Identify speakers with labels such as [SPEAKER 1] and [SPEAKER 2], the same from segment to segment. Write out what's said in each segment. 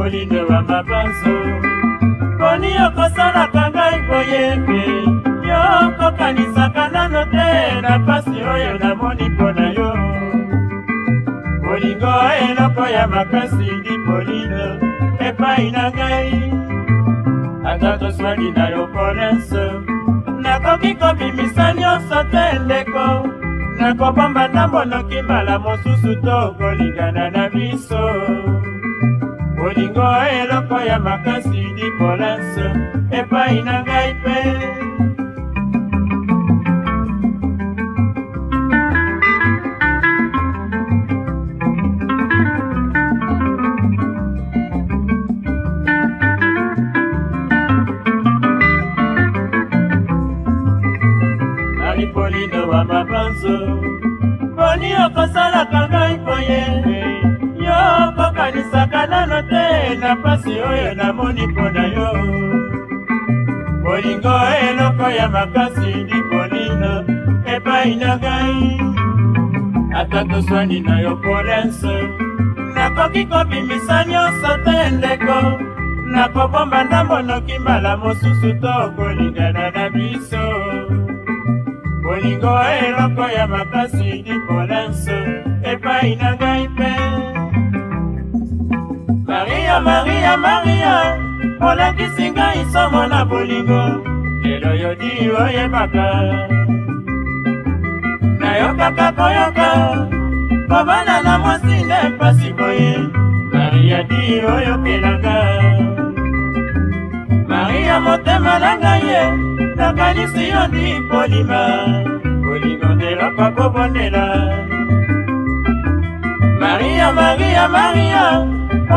[SPEAKER 1] kolingela mabanso poni okosalaka ngai boyembe yo kokanisaka nano te na pasi oyo namoni mpo na yo bolingo eloko ya makasi dipoline epai na ngai ata toswali na yo polese nakoki kobimisa nyonso te ndeko nakobomba na monoki mbala mosusu to kolingana na biso moko ya makasi dikolase epai na ngai mpe nalipolino wa mabanzo boni okosalaka ngai koye okanisaka nano te na pasi oyo namoni mpo na yo bolingo eloko ya makasi libolino epai na ngai ata toswani na yo polense nakoki kobimisa nyonso te ndeko nakobomba ndambo noki mbala mosusu to kolingana na biso bolingo eloko ya makasi libolense epai na ngai mpe ya maria olakisi ngai somo na bolingo lelo yodi oyebaka nayokaka koyoka kobana na mwasi nde mpasi boye maria di oyokelaka maria motema na ngai ye nakanisi yo ndi polima bolingo ndeloko kobondela maria maria maria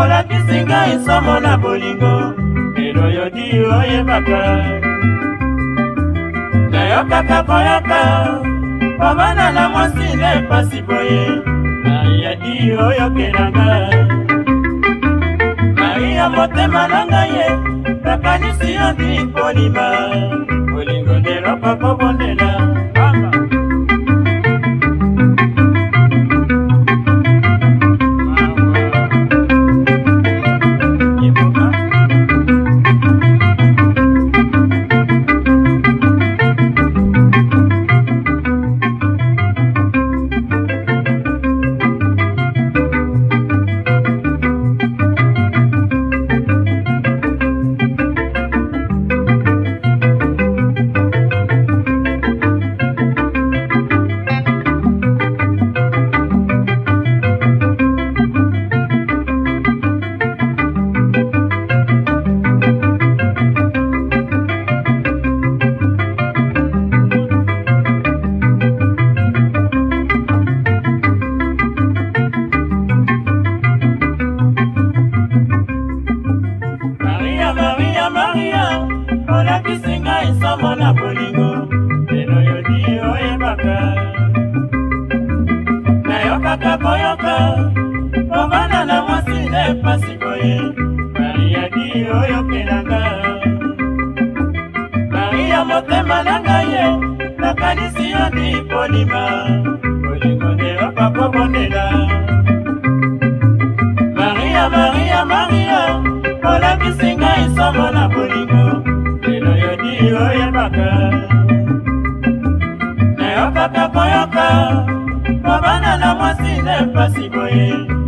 [SPEAKER 1] olakisi ngai somo na bolingo lelo yodi oyebaka nayokaka koyoka komona na mwasi nde mpasi boye nayadi oyokelanga maria motema na ngai ye nakanisi yandi kolima bolingo ndeloko kobondela ya maria olakisi ngai somo na bolingo lelo yodi oyebaka nayokaka koyoka kobanda na mwasi nde pasi boye maria di oyokelanga maria motema na ngai ye nakanisi yo ndi polima bolingo nde okakobondela maria maria maria olakisi somo na bolingo lelo yodi oyebaka nayokaka koyoka kobana na mwasi nde mpasi boye